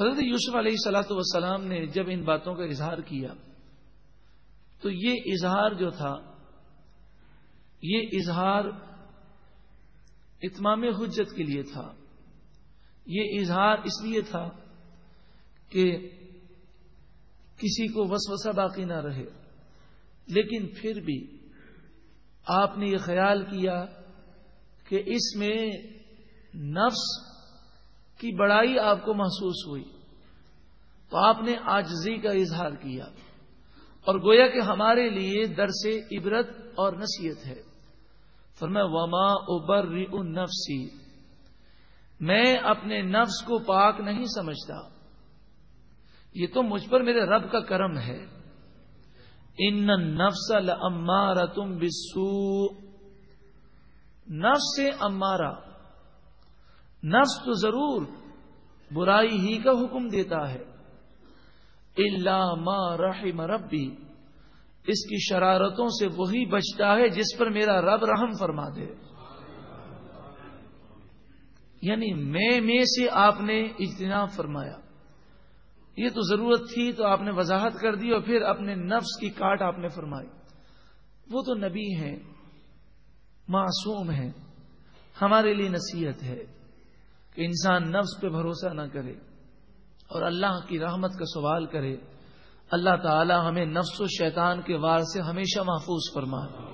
حضرت یوسف علیہ سلاۃ وسلام نے جب ان باتوں کا اظہار کیا، تو یہ اظہار جو تھا، یہ اظہار اتمام حجت کے لیے تھا۔ یہ اظہار اس لیے تھا کہ کسی کو وسوسہ باقی نہ رہے، لیکن پھر بھی آپ نے یہ خیال کیا کہ اس میں نفس کی بڑائی آپ کو محسوس ہوئی تو آپ نے آجزی کا اظہار کیا اور گویا کہ ہمارے لیے درس عبرت اور نصیحت ہے۔ فرما وما ابر نفسی میں اپنے نفس کو پاک نہیں سمجھتا۔ یہ تو مجھ پر میرے رب کا کرم ہے۔ ان نفس المارا تم بسو نفس سے امارا نفس تو ضرور برائی ہی کا حکم دیتا ہے۔ اللہ ما رحم ربی اس کی شرارتوں سے وہی بچتا ہے جس پر میرا رب رحم فرما دے۔ یعنی میں میں سے آپ نے اجتناب فرمایا۔ یہ تو ضرورت تھی تو آپ نے وضاحت کر دی اور پھر اپنے نفس کی کاٹ آپ نے فرمائی۔ وہ تو نبی ہیں، معصوم ہیں، ہمارے لیے نصیحت ہے۔ کہ انسان نفس پہ بھروسہ نہ کرے اور اللہ کی رحمت کا سوال کرے اللہ تعالی ہمیں نفس و شیطان کے وار سے ہمیشہ محفوظ فرمائے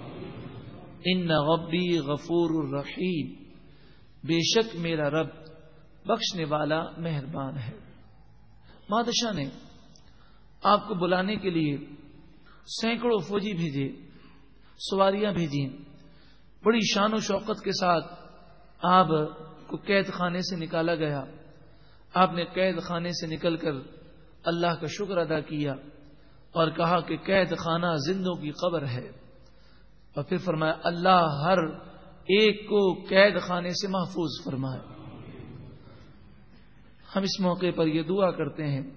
ان غبی غفور الرحیم، بے شک میرا رب بخشنے والا مہربان ہے۔ بادشاہ نے آپ کو بلانے کے لیے سینکڑوں فوجی بھیجے، سواریاں بھیجی بڑی شان و شوقت کے ساتھ آپ کو قید خانے سے نکالا گیا۔ آپ نے قید خانے سے نکل کر اللہ کا شکر ادا کیا اور کہا کہ قید خانہ زندوں کی قبر ہے۔ اور پھر فرمایا، اللہ ہر ایک کو قید خانے سے محفوظ فرمائے۔ ہم اس موقع پر یہ دعا کرتے ہیں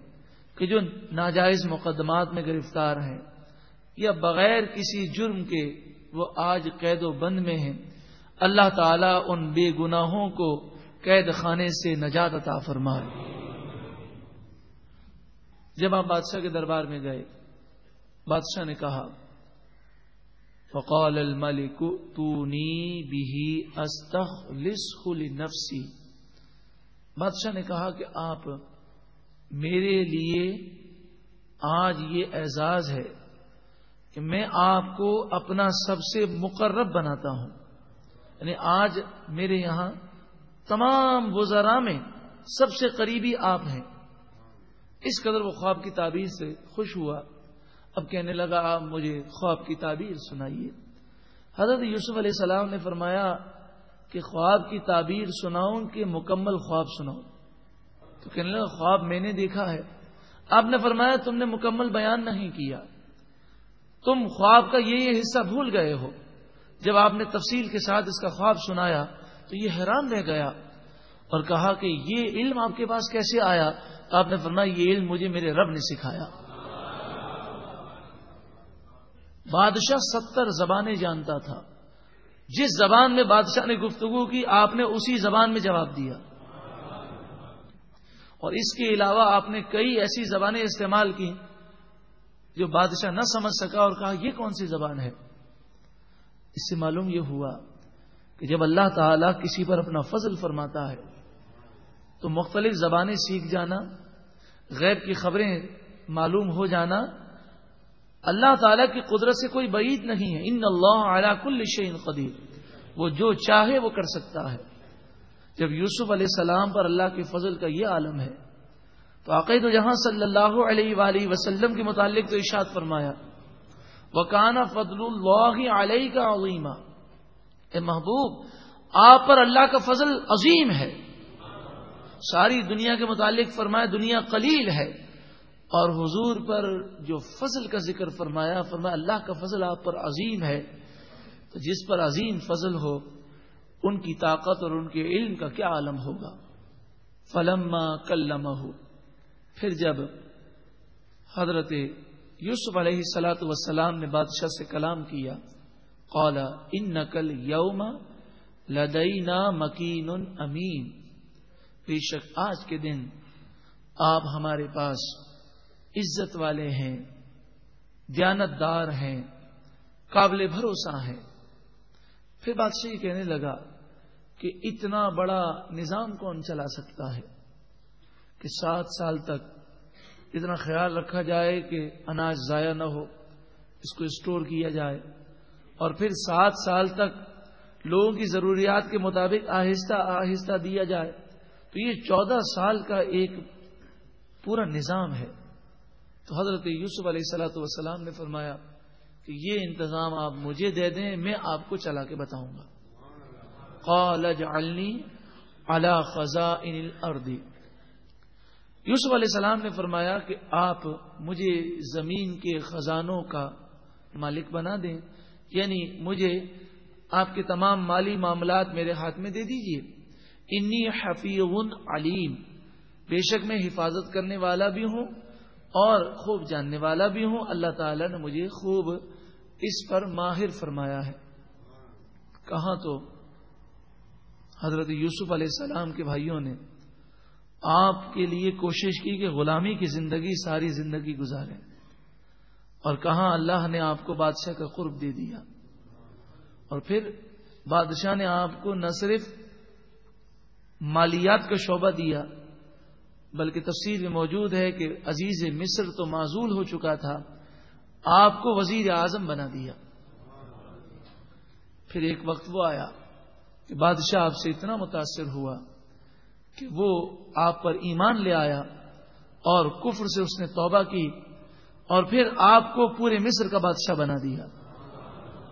کہ جو ناجائز مقدمات میں گرفتار ہیں یا بغیر کسی جرم کے وہ آج قید و بند میں ہیں۔ اللہ تعالیٰ ان بے گناہوں کو قید خانے سے نجات عطا فرمائے۔ جب آپ بادشاہ کے دربار میں گئے، بادشاہ نے کہا، فقال الملک تونی بھی نفسی بادشاہ نے کہا کہ آپ میرے لیے آج یہ اعزاز ہے کہ میں آپ کو اپنا سب سے مقرب بناتا ہوں۔ یعنی آج میرے یہاں تمام وزراء میں سب سے قریبی آپ ہیں۔ اس قدر وہ خواب کی تعبیر سے خوش ہوا۔ اب کہنے لگا، آپ مجھے خواب کی تعبیر سنائیے۔ حضرت یوسف علیہ السلام نے فرمایا کہ خواب کی تعبیر سناؤں کہ مکمل خواب سناؤں۔ تو کہنے لگا، خواب میں نے دیکھا ہے۔ آپ نے فرمایا، تم نے مکمل بیان نہیں کیا۔ تم خواب کا یہ یہ حصہ بھول گئے ہو۔ جب آپ نے تفصیل کے ساتھ اس کا خواب سنایا تو یہ حیران رہ گیا اور کہا کہ یہ علم آپ کے پاس کیسے آیا؟ آپ نے فرمایا، یہ علم مجھے میرے رب نے سکھایا۔ بادشاہ ستر زبانیں جانتا تھا۔ جس زبان میں بادشاہ نے گفتگو کی، آپ نے اسی زبان میں جواب دیا۔ اور اس کے علاوہ آپ نے کئی ایسی زبانیں استعمال کی جو بادشاہ نہ سمجھ سکا اور کہا، یہ کون سی زبان ہے؟ اس سے معلوم یہ ہوا کہ جب اللہ تعالی کسی پر اپنا فضل فرماتا ہے، تو مختلف زبانیں سیکھ جانا، غیب کی خبریں معلوم ہو جانا، اللہ تعالی کی قدرت سے کوئی بعید نہیں ہے۔ ان اللہ اعلیٰ کل شعین قدیر۔ وہ جو چاہے وہ کر سکتا ہے۔ جب یوسف علیہ السلام پر اللہ کے فضل کا یہ عالم ہے، تو عقید جہاں صلی اللہ علیہ وآلہ وسلم کے متعلق تو ارشاد فرمایا وہ فضل اللہ علیہ کا عظیمہ۔ اے محبوب، آپ پر اللہ کا فضل عظیم ہے۔ ساری دنیا کے متعلق فرمایا، دنیا قلیل ہے۔ اور حضور پر جو فضل کا ذکر فرمایا فرمایا، اللہ کا فضل آپ پر عظیم ہے۔ تو جس پر عظیم فضل ہو، ان کی طاقت اور ان کے علم کا کیا عالم ہوگا؟ فلما کلم ہو پھر جب حضرت یوسف علیہ سلاۃ وسلام نے بادشاہ سے کلام کیا قالا ان نقل یوم لدئی مکین امین بے شک آج کے دن آپ ہمارے پاس عزت والے ہیں دیانت دار ہیں، قابل بھروسہ ہیں۔ پھر بادشاہ یہ کہنے لگا کہ اتنا بڑا نظام کون چلا سکتا ہے کہ سات سال تک اتنا خیال رکھا جائے کہ اناج ضائع نہ ہو، اس کو اسٹور کیا جائے۔ اور پھر سات سال تک لوگوں کی ضروریات کے مطابق آہستہ آہستہ دیا جائے۔ تو یہ چودہ سال کا ایک پورا نظام ہے۔ تو حضرت یوسف علیہ السلاۃ والسلام نے فرمایا کہ یہ انتظام آپ مجھے دے دیں، میں آپ کو چلا کے بتاؤں گا۔ قال اجعلنی علی خزائن الارض۔ یوسف علیہ السلام نے فرمایا کہ آپ مجھے زمین کے خزانوں کا مالک بنا دیں یعنی مجھے آپ کے تمام مالی معاملات میرے ہاتھ میں دے دیجیے۔ انی حفیظ علیم، بے شک میں حفاظت کرنے والا بھی ہوں اور خوب جاننے والا بھی ہوں۔ اللہ تعالی نے مجھے خوب اس پر ماہر فرمایا ہے۔ کہاں تو حضرت یوسف علیہ السلام کے بھائیوں نے آپ کے لیے کوشش کی کہ غلامی کی زندگی ساری زندگی گزارے۔ اور کہاں اللہ نے آپ کو بادشاہ کا قرب دے دیا۔ اور پھر بادشاہ نے آپ کو نہ صرف مالیات کا شعبہ دیا، بلکہ تفصیل میں موجود ہے کہ عزیز مصر تو معذول ہو چکا تھا، آپ کو وزیر اعظم بنا دیا۔ پھر ایک وقت وہ آیا کہ بادشاہ آپ سے اتنا متاثر ہوا۔ کہ وہ آپ پر ایمان لے آیا اور کفر سے اس نے توبہ کی اور پھر آپ کو پورے مصر کا بادشاہ بنا دیا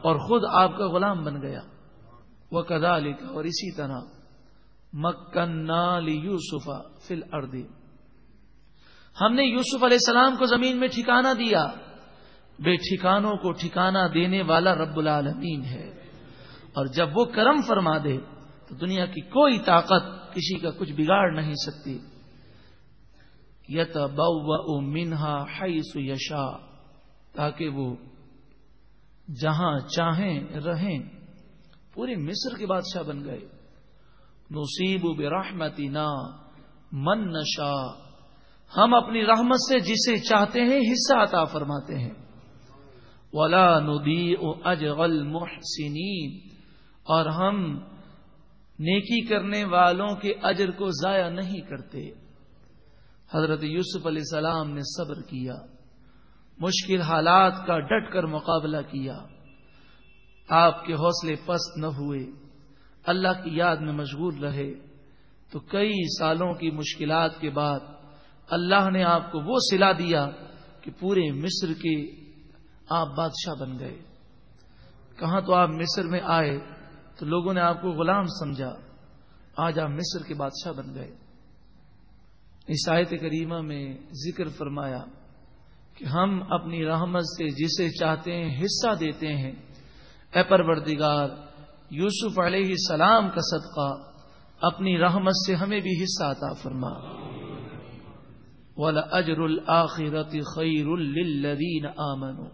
اور خود آپ کا غلام بن گیا۔ وہ کدا لکھا اور اسی طرح۔ مکن یوسفا فل اردی ہم نے یوسف علیہ السلام کو زمین میں ٹھکانہ دیا۔ بے ٹھکانوں کو ٹھکانہ دینے والا رب العالمین ہے۔ اور جب وہ کرم فرما دے تو دنیا کی کوئی طاقت کسی کا کچھ بگاڑ نہیں سکتی۔ یت بو منہا یشا تاکہ وہ جہاں چاہیں رہیں پورے مصر کے بادشاہ بن گئے۔ نصیب برحمتی نا من نشا ہم اپنی رحمت سے جسے چاہتے ہیں حصہ عطا فرماتے ہیں۔ ولا ندی او اجغل محسنین اور ہم نیکی کرنے والوں کے اجر کو ضائع نہیں کرتے۔ حضرت یوسف علیہ السلام نے صبر کیا، مشکل حالات کا ڈٹ کر مقابلہ کیا۔ آپ کے حوصلے پست نہ ہوئے، اللہ کی یاد میں مشغول رہے۔ تو کئی سالوں کی مشکلات کے بعد اللہ نے آپ کو وہ سلا دیا کہ پورے مصر کے آپ بادشاہ بن گئے۔ کہاں تو آپ مصر میں آئے تو لوگوں نے آپ کو غلام سمجھا۔ آج آپ مصر کے بادشاہ بن گئے۔ آیت کریمہ میں ذکر فرمایا کہ ہم اپنی رحمت سے جسے چاہتے ہیں حصہ دیتے ہیں۔ اے پروردگار، یوسف علیہ السلام کا صدقہ اپنی رحمت سے ہمیں بھی حصہ عطا فرما۔ ولا اجر الآخرت خیر للذین آمنوا۔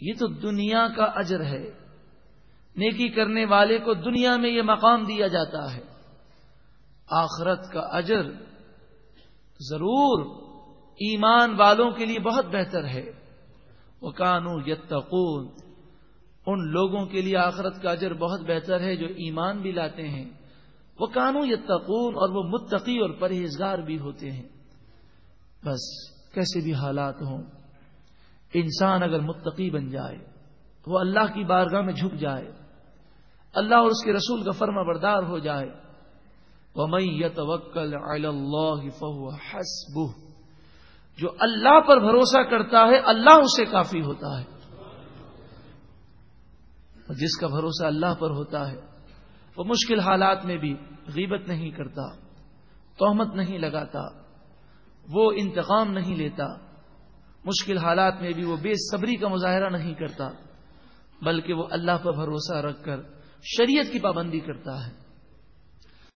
یہ تو دنیا کا اجر ہے۔ نیکی کرنے والے کو دنیا میں یہ مقام دیا جاتا ہے۔ آخرت کا اجر ضرور ایمان والوں کے لیے بہت بہتر ہے۔ وہ کانو یتقون، ان لوگوں کے لیے آخرت کا اجر بہت بہتر ہے جو ایمان بھی لاتے ہیں۔ وہ کانو یتقون، اور وہ متقی اور پرہیزگار بھی ہوتے ہیں۔ بس کیسے بھی حالات ہوں، انسان اگر متقی بن جائے، وہ اللہ کی بارگاہ میں جھک جائے اللہ اور اس کے رسول کا فرما بردار ہو جائے۔ وہ میں حسب جو اللہ پر بھروسہ کرتا ہے، اللہ اسے کافی ہوتا ہے۔ جس کا بھروسہ اللہ پر ہوتا ہے، وہ مشکل حالات میں بھی غیبت نہیں کرتا توہمت نہیں لگاتا، وہ انتقام نہیں لیتا۔ مشکل حالات میں بھی وہ بے صبری کا مظاہرہ نہیں کرتا، بلکہ وہ اللہ پر بھروسہ رکھ کر شریعت کی پابندی کرتا ہے۔